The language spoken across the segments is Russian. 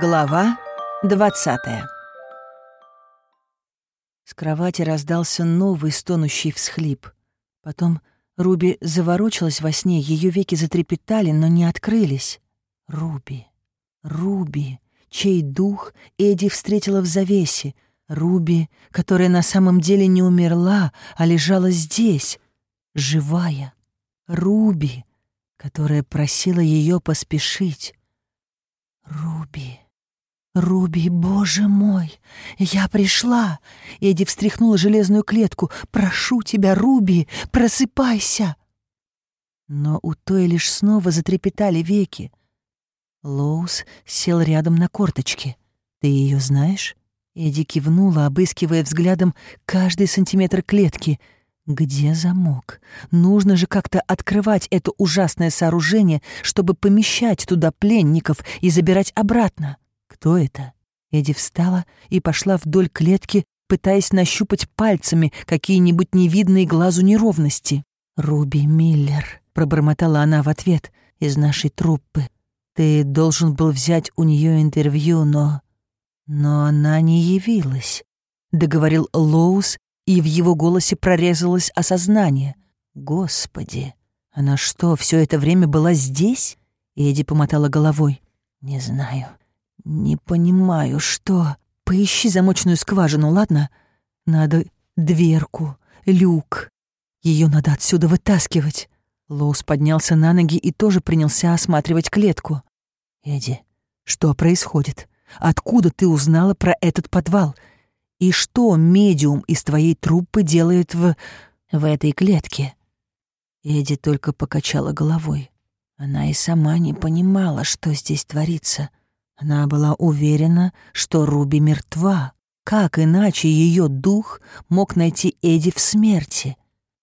Глава двадцатая С кровати раздался новый стонущий всхлип. Потом Руби заворочилась во сне, ее веки затрепетали, но не открылись. Руби, Руби, чей дух Эдди встретила в завесе. Руби, которая на самом деле не умерла, а лежала здесь, живая. Руби, которая просила ее поспешить. Руби. «Руби, боже мой, я пришла!» Эдди встряхнула железную клетку. «Прошу тебя, Руби, просыпайся!» Но у той лишь снова затрепетали веки. Лоус сел рядом на корточке. «Ты ее знаешь?» Эдди кивнула, обыскивая взглядом каждый сантиметр клетки. «Где замок? Нужно же как-то открывать это ужасное сооружение, чтобы помещать туда пленников и забирать обратно». Кто это? Эдди встала и пошла вдоль клетки, пытаясь нащупать пальцами какие-нибудь невидные глазу неровности. «Руби Миллер», — пробормотала она в ответ, — «из нашей труппы. Ты должен был взять у нее интервью, но... Но она не явилась», — договорил Лоус, и в его голосе прорезалось осознание. «Господи, она что, все это время была здесь?» Эдди помотала головой. «Не знаю. «Не понимаю, что...» «Поищи замочную скважину, ладно? Надо дверку, люк. Ее надо отсюда вытаскивать». Лоус поднялся на ноги и тоже принялся осматривать клетку. «Эдди, что происходит? Откуда ты узнала про этот подвал? И что медиум из твоей труппы делает в... в этой клетке?» Эдди только покачала головой. Она и сама не понимала, что здесь творится. Она была уверена, что Руби мертва. Как иначе ее дух мог найти Эдди в смерти?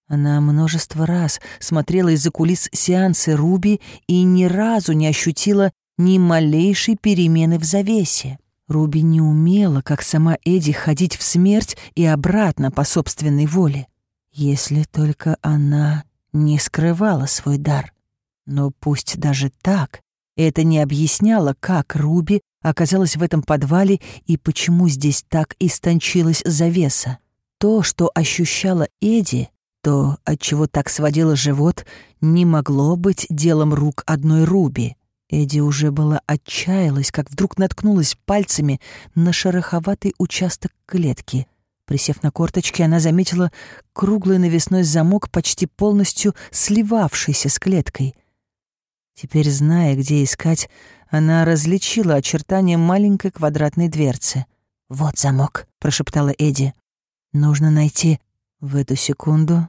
Она множество раз смотрела из-за кулис сеансы Руби и ни разу не ощутила ни малейшей перемены в завесе. Руби не умела, как сама Эдди, ходить в смерть и обратно по собственной воле. Если только она не скрывала свой дар. Но пусть даже так, это не объясняло, как Руби оказалась в этом подвале и почему здесь так истончилась завеса. То, что ощущала Эди, то, от чего так сводила живот, не могло быть делом рук одной Руби. Эди уже была отчаялась, как вдруг наткнулась пальцами на шероховатый участок клетки. Присев на корточки, она заметила круглый навесной замок, почти полностью сливавшийся с клеткой — Теперь, зная, где искать, она различила очертания маленькой квадратной дверцы. «Вот замок», — прошептала Эдди. «Нужно найти...» В эту секунду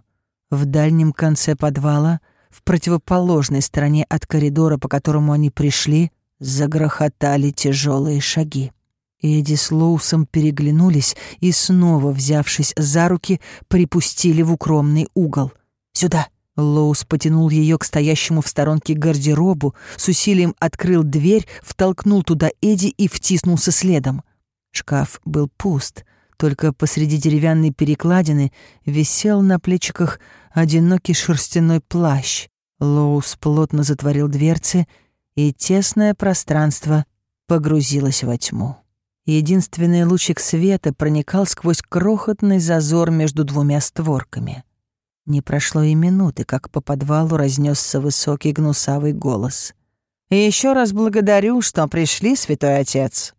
в дальнем конце подвала, в противоположной стороне от коридора, по которому они пришли, загрохотали тяжелые шаги. Эдди с Лоусом переглянулись и, снова взявшись за руки, припустили в укромный угол. «Сюда!» Лоус потянул ее к стоящему в сторонке гардеробу, с усилием открыл дверь, втолкнул туда Эдди и втиснулся следом. Шкаф был пуст, только посреди деревянной перекладины висел на плечиках одинокий шерстяной плащ. Лоус плотно затворил дверцы, и тесное пространство погрузилось во тьму. Единственный лучик света проникал сквозь крохотный зазор между двумя створками — не прошло и минуты, как по подвалу разнесся высокий гнусавый голос. Еще раз благодарю, что пришли, святой отец».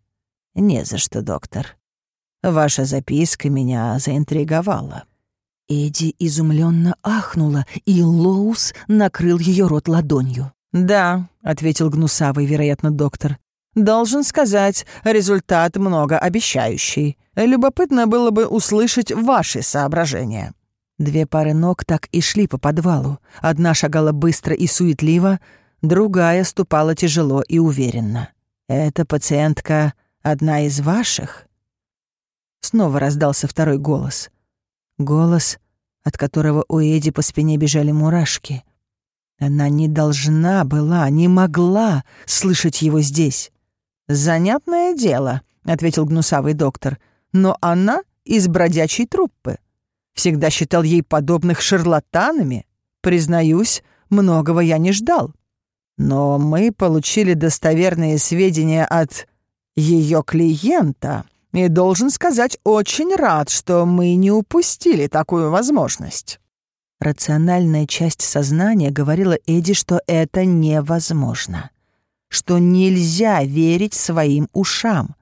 «Не за что, доктор. Ваша записка меня заинтриговала». Эдди изумленно ахнула, и Лоус накрыл ее рот ладонью. «Да», — ответил гнусавый, вероятно, доктор. «Должен сказать, результат многообещающий. Любопытно было бы услышать ваши соображения». Две пары ног так и шли по подвалу. Одна шагала быстро и суетливо, другая ступала тяжело и уверенно. «Эта пациентка одна из ваших?» Снова раздался второй голос. Голос, от которого у Эди по спине бежали мурашки. Она не должна была, не могла слышать его здесь. «Занятное дело», — ответил гнусавый доктор, «но она из бродячей труппы». Всегда считал ей подобных шарлатанами. Признаюсь, многого я не ждал. Но мы получили достоверные сведения от... ее клиента, и должен сказать, очень рад, что мы не упустили такую возможность». Рациональная часть сознания говорила Эдди, что это невозможно, что нельзя верить своим ушам,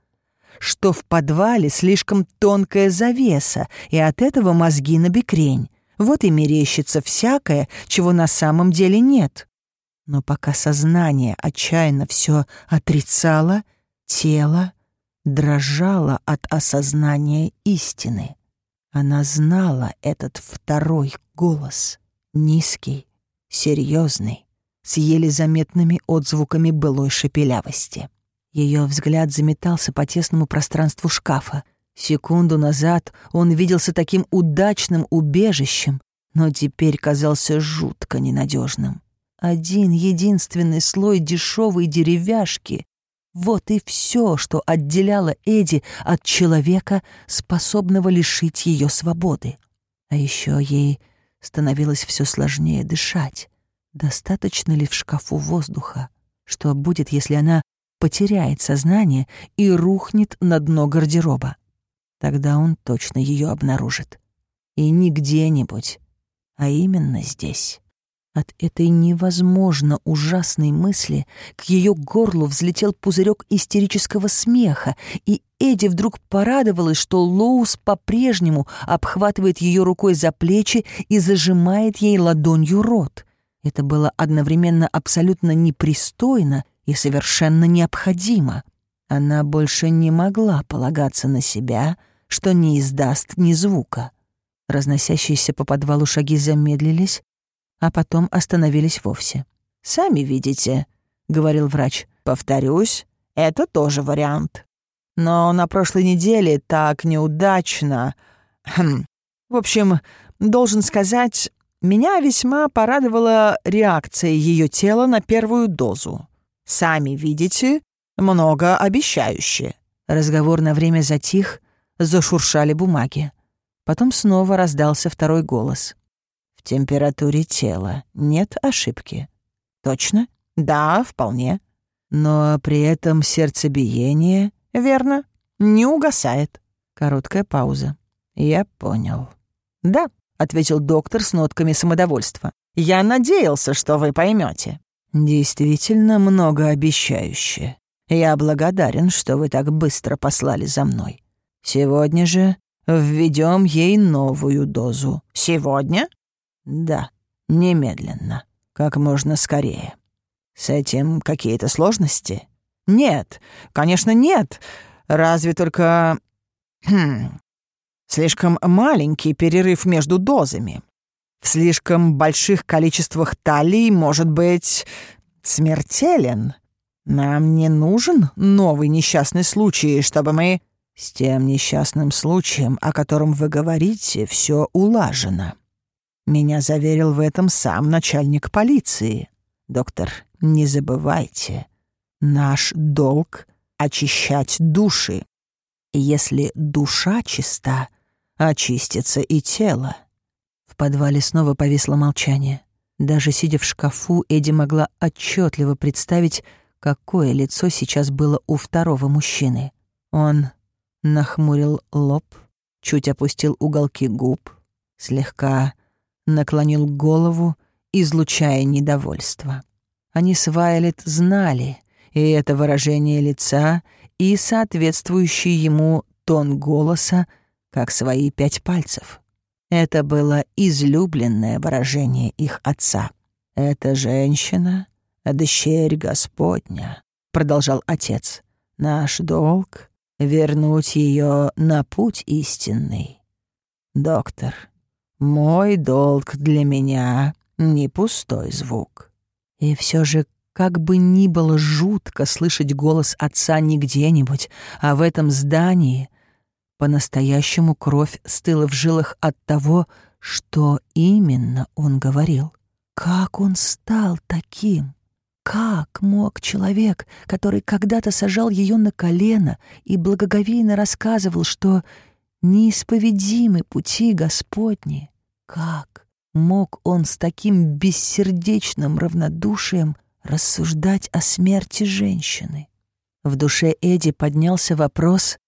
что в подвале слишком тонкая завеса, и от этого мозги набекрень. Вот и мерещится всякое, чего на самом деле нет. Но пока сознание отчаянно все отрицало, тело дрожало от осознания истины. Она знала этот второй голос, низкий, серьезный, с еле заметными отзвуками былой шепелявости. Ее взгляд заметался по тесному пространству шкафа. Секунду назад он виделся таким удачным убежищем, но теперь казался жутко ненадежным. Один единственный слой дешевой деревяшки — вот и все, что отделяло Эди от человека, способного лишить ее свободы. А еще ей становилось все сложнее дышать. Достаточно ли в шкафу воздуха? Что будет, если она потеряет сознание и рухнет на дно гардероба. Тогда он точно ее обнаружит. И не где-нибудь, а именно здесь. От этой невозможно ужасной мысли к ее горлу взлетел пузырек истерического смеха, и Эдди вдруг порадовалась, что Лоус по-прежнему обхватывает ее рукой за плечи и зажимает ей ладонью рот. Это было одновременно абсолютно непристойно и совершенно необходимо. Она больше не могла полагаться на себя, что не издаст ни звука. Разносящиеся по подвалу шаги замедлились, а потом остановились вовсе. «Сами видите», — говорил врач. «Повторюсь, это тоже вариант. Но на прошлой неделе так неудачно. Хм. В общем, должен сказать, меня весьма порадовала реакция ее тела на первую дозу. Сами видите, многообещающе». Разговор на время затих, зашуршали бумаги. Потом снова раздался второй голос. «В температуре тела нет ошибки». «Точно?» «Да, вполне». «Но при этом сердцебиение...» «Верно. Не угасает». Короткая пауза. «Я понял». «Да», — ответил доктор с нотками самодовольства. «Я надеялся, что вы поймете. Действительно многообещающе. Я благодарен, что вы так быстро послали за мной. Сегодня же введем ей новую дозу. Сегодня? Да, немедленно, как можно скорее. С этим какие-то сложности? Нет, конечно, нет. Разве только... Хм, слишком маленький перерыв между дозами. В слишком больших количествах талий может быть смертелен. Нам не нужен новый несчастный случай, чтобы мы... С тем несчастным случаем, о котором вы говорите, все улажено. Меня заверил в этом сам начальник полиции. Доктор, не забывайте, наш долг — очищать души. Если душа чиста, очистится и тело. Подвале снова повисло молчание. Даже сидя в шкафу, Эдди могла отчетливо представить, какое лицо сейчас было у второго мужчины. Он нахмурил лоб, чуть опустил уголки губ, слегка наклонил голову, излучая недовольство. Они с Вайлет знали и это выражение лица, и соответствующий ему тон голоса, как свои пять пальцев. Это было излюбленное выражение их отца. «Эта женщина — дщерь Господня», — продолжал отец. «Наш долг — вернуть ее на путь истинный. Доктор, мой долг для меня — не пустой звук». И все же как бы ни было жутко слышать голос отца не где-нибудь, а в этом здании, по-настоящему кровь стыла в жилах от того, что именно он говорил. Как он стал таким? Как мог человек, который когда-то сажал ее на колено и благоговейно рассказывал, что неисповедимы пути Господни, как мог он с таким бессердечным равнодушием рассуждать о смерти женщины? В душе Эдди поднялся вопрос,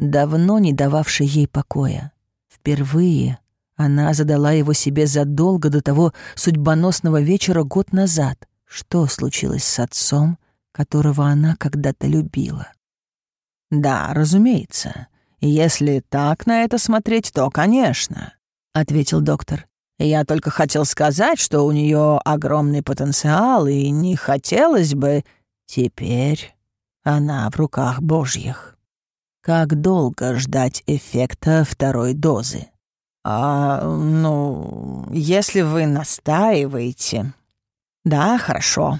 давно не дававший ей покоя. Впервые она задала его себе задолго до того судьбоносного вечера год назад. Что случилось с отцом, которого она когда-то любила? «Да, разумеется. Если так на это смотреть, то, конечно», — ответил доктор. «Я только хотел сказать, что у нее огромный потенциал, и не хотелось бы... Теперь она в руках божьих. Как долго ждать эффекта второй дозы?» «А, ну, если вы настаиваете...» «Да, хорошо.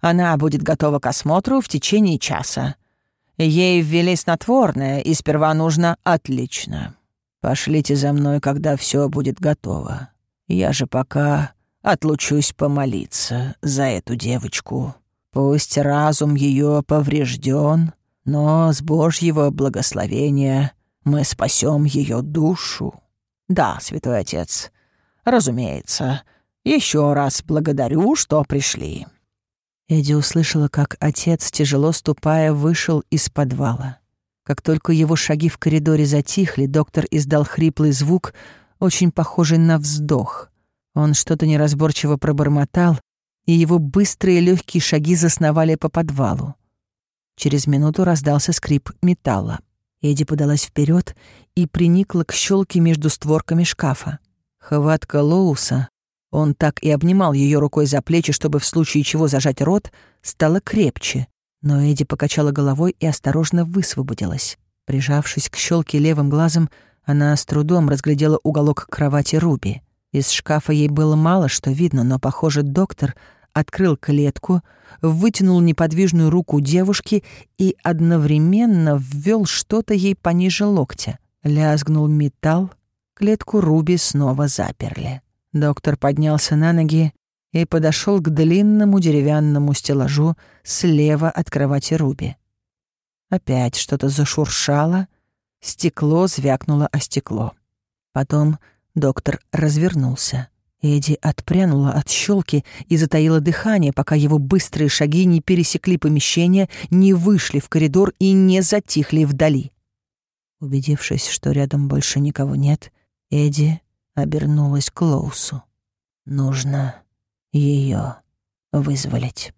Она будет готова к осмотру в течение часа. Ей ввели снотворное, и сперва нужно «отлично». Пошлите за мной, когда все будет готово. Я же пока отлучусь помолиться за эту девочку. Пусть разум ее поврежден, но с Божьего благословения мы спасем ее душу. «Да, святой отец. Разумеется. Еще раз благодарю, что пришли». Эдди услышала, как отец, тяжело ступая, вышел из подвала. Как только его шаги в коридоре затихли, доктор издал хриплый звук, очень похожий на вздох. Он что-то неразборчиво пробормотал, и его быстрые легкие шаги засновали по подвалу. Через минуту раздался скрип металла. Эдди подалась вперед и приникла к щелке между створками шкафа. Хватка Лоуса, он так и обнимал ее рукой за плечи, чтобы в случае чего зажать рот, стала крепче. Но Эдди покачала головой и осторожно высвободилась. Прижавшись к щелке левым глазом, она с трудом разглядела уголок кровати Руби. Из шкафа ей было мало что видно, но, похоже, доктор открыл клетку, вытянул неподвижную руку девушки и одновременно ввел что-то ей пониже локтя. Лязгнул металл, клетку Руби снова заперли. Доктор поднялся на ноги и подошел к длинному деревянному стеллажу слева от кровати Руби. Опять что-то зашуршало, стекло звякнуло о стекло. Потом доктор развернулся. Эдди отпрянула от щелки и затаила дыхание, пока его быстрые шаги не пересекли помещение, не вышли в коридор и не затихли вдали. Убедившись, что рядом больше никого нет, Эдди обернулась к Лоусу. Нужно ее вызволить.